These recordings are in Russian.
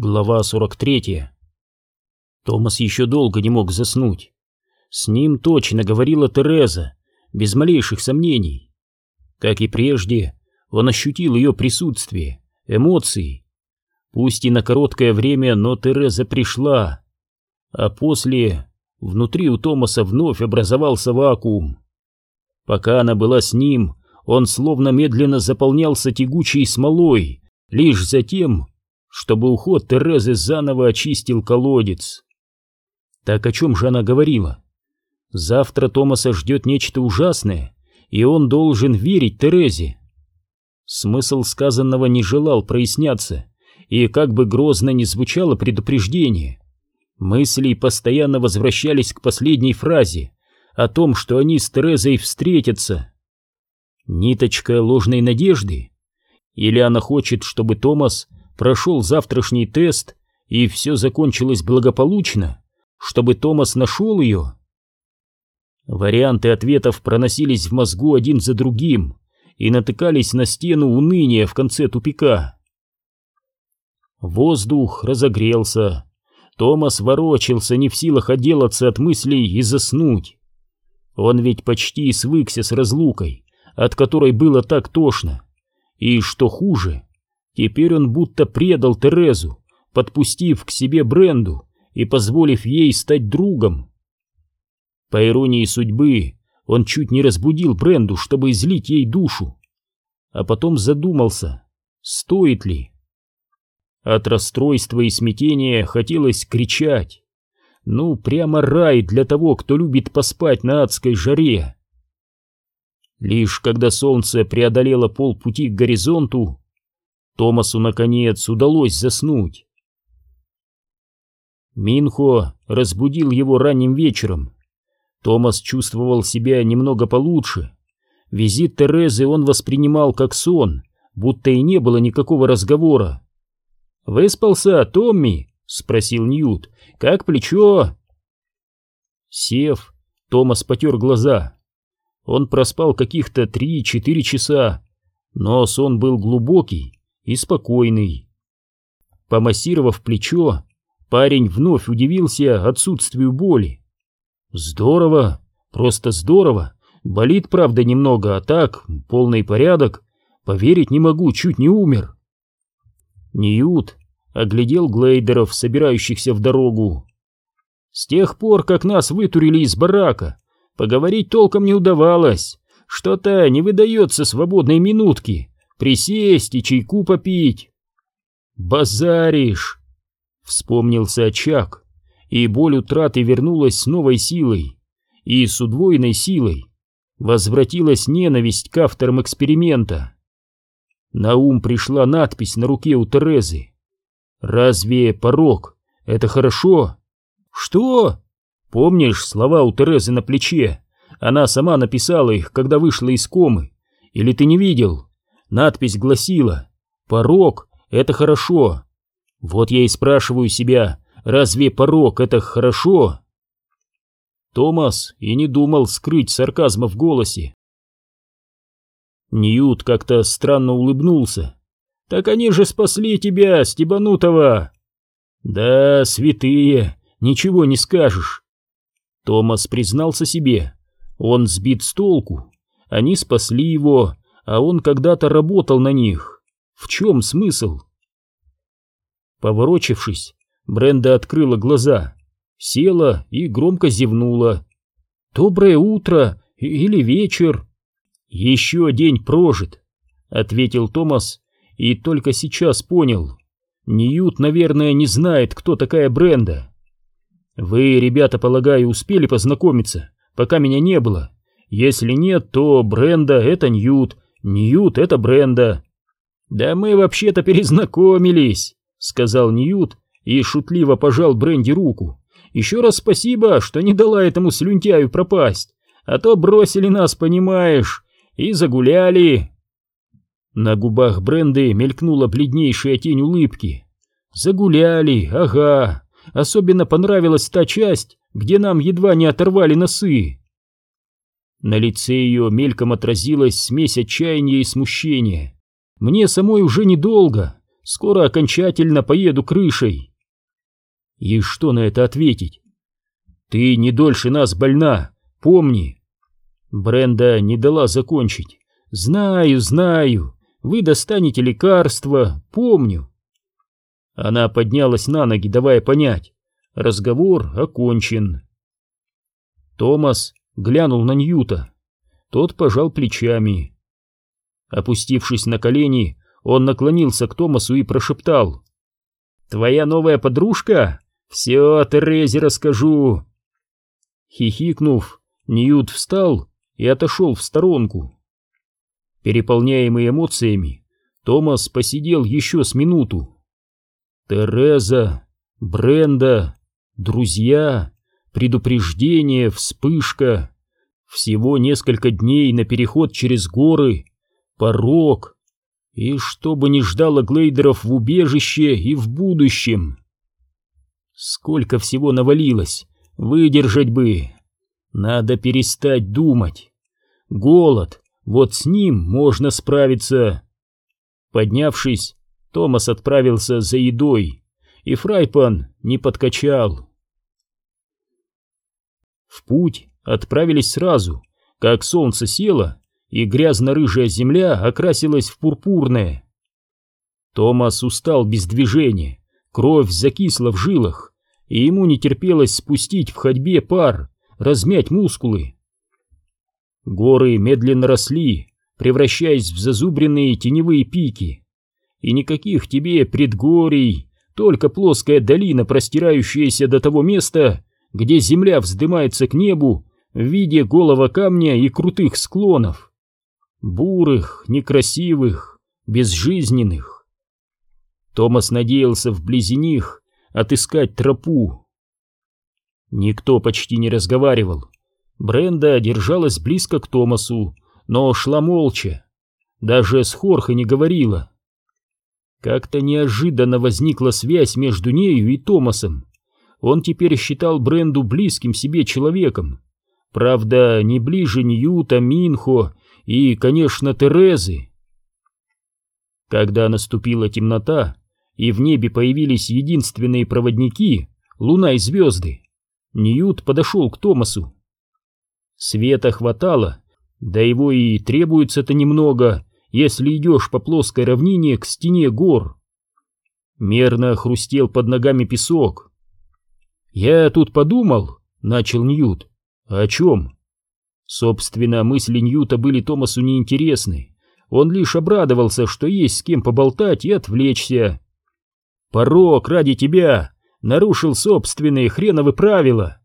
Глава 43. Томас еще долго не мог заснуть. С ним точно говорила Тереза, без малейших сомнений. Как и прежде, он ощутил ее присутствие, эмоции. Пусть и на короткое время, но Тереза пришла. А после внутри у Томаса вновь образовался вакуум. Пока она была с ним, он словно медленно заполнялся тягучей смолой, лишь затем чтобы уход Терезы заново очистил колодец. Так о чем же она говорила? Завтра Томаса ждет нечто ужасное, и он должен верить Терезе. Смысл сказанного не желал проясняться, и как бы грозно ни звучало предупреждение, мысли постоянно возвращались к последней фразе о том, что они с Терезой встретятся. Ниточка ложной надежды? Или она хочет, чтобы Томас прошел завтрашний тест, и все закончилось благополучно, чтобы Томас нашел ее? Варианты ответов проносились в мозгу один за другим и натыкались на стену уныния в конце тупика. Воздух разогрелся. Томас ворочался, не в силах отделаться от мыслей и заснуть. Он ведь почти свыкся с разлукой, от которой было так тошно. И что хуже, Теперь он будто предал Терезу, подпустив к себе Бренду и позволив ей стать другом. По иронии судьбы, он чуть не разбудил Бренду, чтобы излить ей душу. А потом задумался, стоит ли. От расстройства и смятения хотелось кричать. Ну, прямо рай для того, кто любит поспать на адской жаре. Лишь когда солнце преодолело полпути к горизонту, Томасу, наконец, удалось заснуть. Минхо разбудил его ранним вечером. Томас чувствовал себя немного получше. Визит Терезы он воспринимал как сон, будто и не было никакого разговора. «Выспался, Томми?» — спросил Ньют. «Как плечо?» Сев, Томас потер глаза. Он проспал каких-то три-четыре часа, но сон был глубокий и спокойный. Помассировав плечо, парень вновь удивился отсутствию боли. Здорово, просто здорово. Болит, правда, немного, а так, полный порядок. Поверить не могу, чуть не умер. Ньют оглядел глейдеров, собирающихся в дорогу. С тех пор, как нас вытурили из барака, поговорить толком не удавалось. Что-то не выдается свободной минутки присесть и чайку попить. Базаришь! Вспомнился очаг, и боль утраты вернулась с новой силой, и с удвоенной силой возвратилась ненависть к авторам эксперимента. На ум пришла надпись на руке у Терезы. «Разве порог — это хорошо?» «Что?» «Помнишь слова у Терезы на плече? Она сама написала их, когда вышла из комы. Или ты не видел?» Надпись гласила «Порог — это хорошо». Вот я и спрашиваю себя, разве порог — это хорошо? Томас и не думал скрыть сарказма в голосе. Ньют как-то странно улыбнулся. «Так они же спасли тебя, Стебанутого!» «Да, святые, ничего не скажешь!» Томас признался себе. Он сбит с толку. Они спасли его, а он когда-то работал на них. В чем смысл? Поворочившись, Бренда открыла глаза, села и громко зевнула. «Доброе утро или вечер?» «Еще день прожит», — ответил Томас и только сейчас понял. Ньют, наверное, не знает, кто такая Бренда. «Вы, ребята, полагаю, успели познакомиться, пока меня не было. Если нет, то Бренда — это Ньют, Ньют — это Бренда. Да мы вообще-то перезнакомились, сказал Ньют и шутливо пожал Бренди руку. Еще раз спасибо, что не дала этому слюнтяю пропасть, а то бросили нас, понимаешь, и загуляли. На губах Бренды мелькнула бледнейшая тень улыбки. Загуляли, ага. Особенно понравилась та часть, где нам едва не оторвали носы. На лице ее мельком отразилась смесь отчаяния и смущения. Мне самой уже недолго, скоро окончательно поеду крышей. И что на это ответить? Ты не дольше нас больна, помни. Бренда не дала закончить. Знаю, знаю, вы достанете лекарства, помню. Она поднялась на ноги, давая понять. Разговор окончен. Томас глянул на Ньюта. Тот пожал плечами. Опустившись на колени, он наклонился к Томасу и прошептал. «Твоя новая подружка? Все Терезе расскажу!» Хихикнув, Ньют встал и отошел в сторонку. Переполняемый эмоциями, Томас посидел еще с минуту. Тереза, Бренда, друзья, предупреждение, вспышка, всего несколько дней на переход через горы, порог, и что бы ни ждало Глейдеров в убежище и в будущем. Сколько всего навалилось, выдержать бы. Надо перестать думать. Голод, вот с ним можно справиться. Поднявшись, Томас отправился за едой, и Фрайпан не подкачал. В путь отправились сразу, как солнце село, и грязно-рыжая земля окрасилась в пурпурное. Томас устал без движения, кровь закисла в жилах, и ему не терпелось спустить в ходьбе пар, размять мускулы. Горы медленно росли, превращаясь в зазубренные теневые пики и никаких тебе предгорий, только плоская долина, простирающаяся до того места, где земля вздымается к небу в виде голого камня и крутых склонов. Бурых, некрасивых, безжизненных. Томас надеялся вблизи них отыскать тропу. Никто почти не разговаривал. Бренда держалась близко к Томасу, но шла молча. Даже с Хорхо не говорила. Как-то неожиданно возникла связь между нею и Томасом. Он теперь считал Бренду близким себе человеком. Правда, не ближе Ньюта, Минхо и, конечно, Терезы. Когда наступила темнота, и в небе появились единственные проводники, луна и звезды, Ньют подошел к Томасу. Света хватало, да его и требуется-то немного, если идешь по плоской равнине к стене гор. Мерно хрустел под ногами песок. «Я тут подумал», — начал Ньют. «О чем?» Собственно, мысли Ньюта были Томасу неинтересны. Он лишь обрадовался, что есть с кем поболтать и отвлечься. «Порок ради тебя нарушил собственные хреновы правила».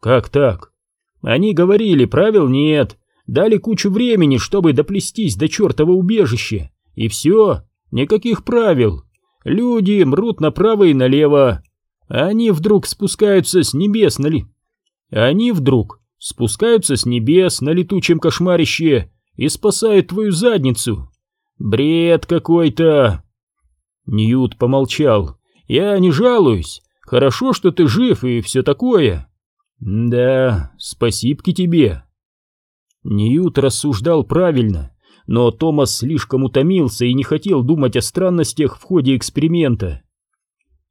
«Как так?» «Они говорили, правил нет, Дали кучу времени, чтобы доплестись до чертова убежища. И все, никаких правил. Люди мрут направо и налево. Они вдруг спускаются с небес на ли... Они вдруг спускаются с небес на летучем кошмарище и спасают твою задницу. Бред какой-то. Ньют помолчал. Я не жалуюсь. Хорошо, что ты жив и все такое. Да, спасибки тебе. Ньют рассуждал правильно, но Томас слишком утомился и не хотел думать о странностях в ходе эксперимента.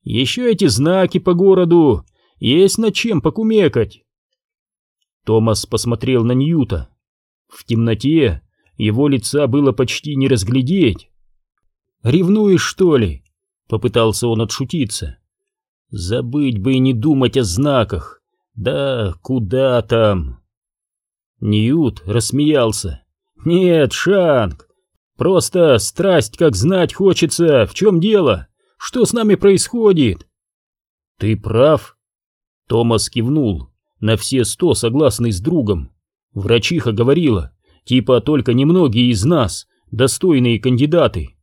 «Еще эти знаки по городу, есть над чем покумекать!» Томас посмотрел на Ньюта. В темноте его лица было почти не разглядеть. «Ревнуешь, что ли?» — попытался он отшутиться. «Забыть бы и не думать о знаках. Да куда там?» Ньют рассмеялся. «Нет, Шанг, просто страсть как знать хочется, в чем дело, что с нами происходит?» «Ты прав», — Томас кивнул, на все сто согласный с другом. Врачиха говорила, типа только немногие из нас достойные кандидаты.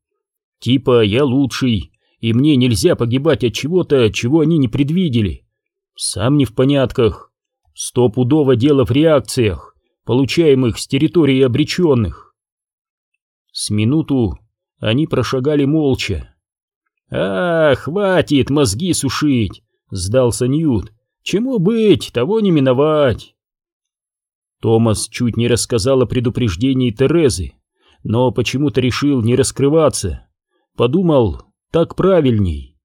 Типа я лучший, и мне нельзя погибать от чего-то, чего они не предвидели. Сам не в понятках. Стопудово дело в реакциях получаемых с территории обреченных. С минуту они прошагали молча. «А, хватит мозги сушить!» — сдался Ньют. «Чему быть, того не миновать!» Томас чуть не рассказал о предупреждении Терезы, но почему-то решил не раскрываться. Подумал, так правильней.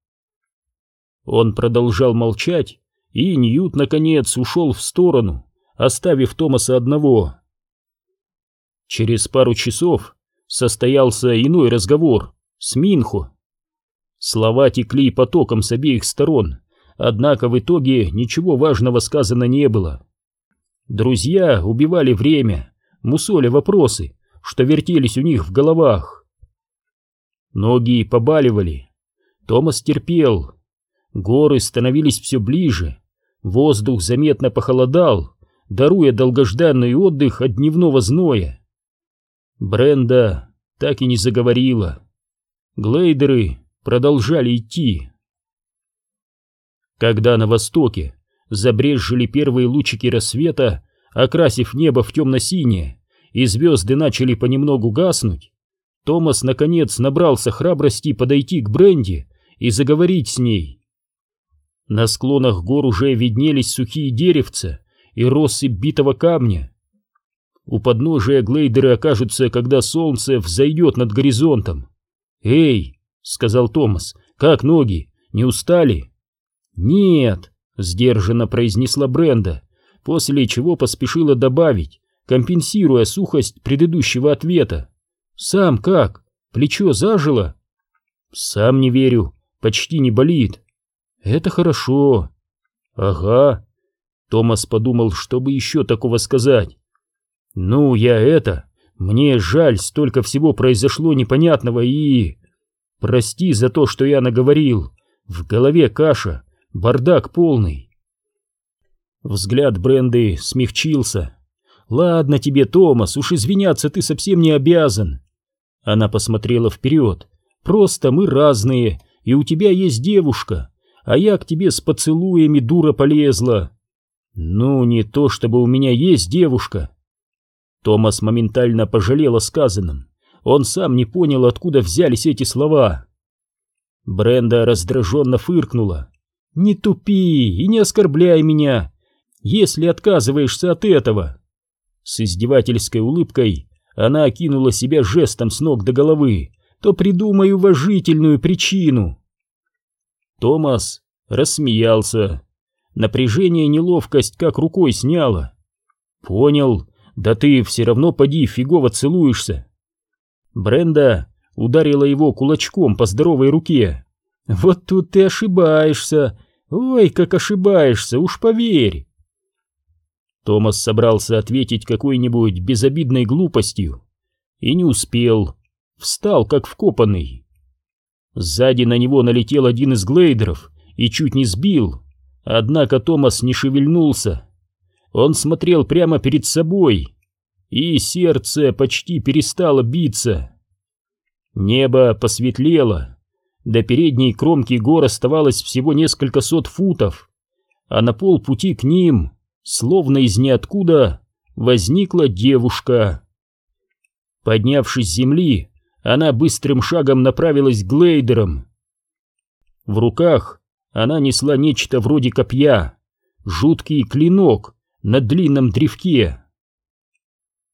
Он продолжал молчать, и Ньют, наконец, ушел в сторону, оставив Томаса одного. Через пару часов состоялся иной разговор с Минхо. Слова текли потоком с обеих сторон, однако в итоге ничего важного сказано не было. Друзья убивали время, мусоля вопросы, что вертелись у них в головах. Ноги побаливали. Томас терпел. Горы становились все ближе. Воздух заметно похолодал, даруя долгожданный отдых от дневного зноя. Бренда так и не заговорила. Глейдеры продолжали идти. Когда на востоке забрезжили первые лучики рассвета, окрасив небо в темно-синее, и звезды начали понемногу гаснуть, Томас наконец набрался храбрости подойти к Бренди и заговорить с ней. На склонах гор уже виднелись сухие деревца и россыпь битого камня. У подножия глейдеры окажутся, когда солнце взойдет над горизонтом. «Эй!» — сказал Томас. «Как ноги? Не устали?» «Нет!» — сдержанно произнесла Бренда, после чего поспешила добавить, компенсируя сухость предыдущего ответа. «Сам как? Плечо зажило?» «Сам не верю, почти не болит». «Это хорошо». «Ага». Томас подумал, чтобы еще такого сказать. «Ну, я это... Мне жаль, столько всего произошло непонятного и... Прости за то, что я наговорил. В голове каша, бардак полный». Взгляд Бренды смягчился. «Ладно тебе, Томас, уж извиняться ты совсем не обязан». Она посмотрела вперед. «Просто мы разные, и у тебя есть девушка, а я к тебе с поцелуями дура полезла». «Ну, не то чтобы у меня есть девушка». Томас моментально пожалел о сказанном. Он сам не понял, откуда взялись эти слова. Бренда раздраженно фыркнула. «Не тупи и не оскорбляй меня, если отказываешься от этого». С издевательской улыбкой она окинула себя жестом с ног до головы, то придумай уважительную причину. Томас рассмеялся. Напряжение и неловкость как рукой сняло. Понял, да ты все равно поди фигово целуешься. Бренда ударила его кулачком по здоровой руке. Вот тут ты ошибаешься. Ой, как ошибаешься, уж поверь. Томас собрался ответить какой-нибудь безобидной глупостью и не успел. Встал, как вкопанный. Сзади на него налетел один из глейдеров и чуть не сбил, однако Томас не шевельнулся. Он смотрел прямо перед собой, и сердце почти перестало биться. Небо посветлело, до передней кромки гор оставалось всего несколько сот футов, а на полпути к ним словно из ниоткуда, возникла девушка. Поднявшись с земли, она быстрым шагом направилась к глейдерам. В руках она несла нечто вроде копья, жуткий клинок на длинном древке.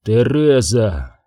«Тереза!»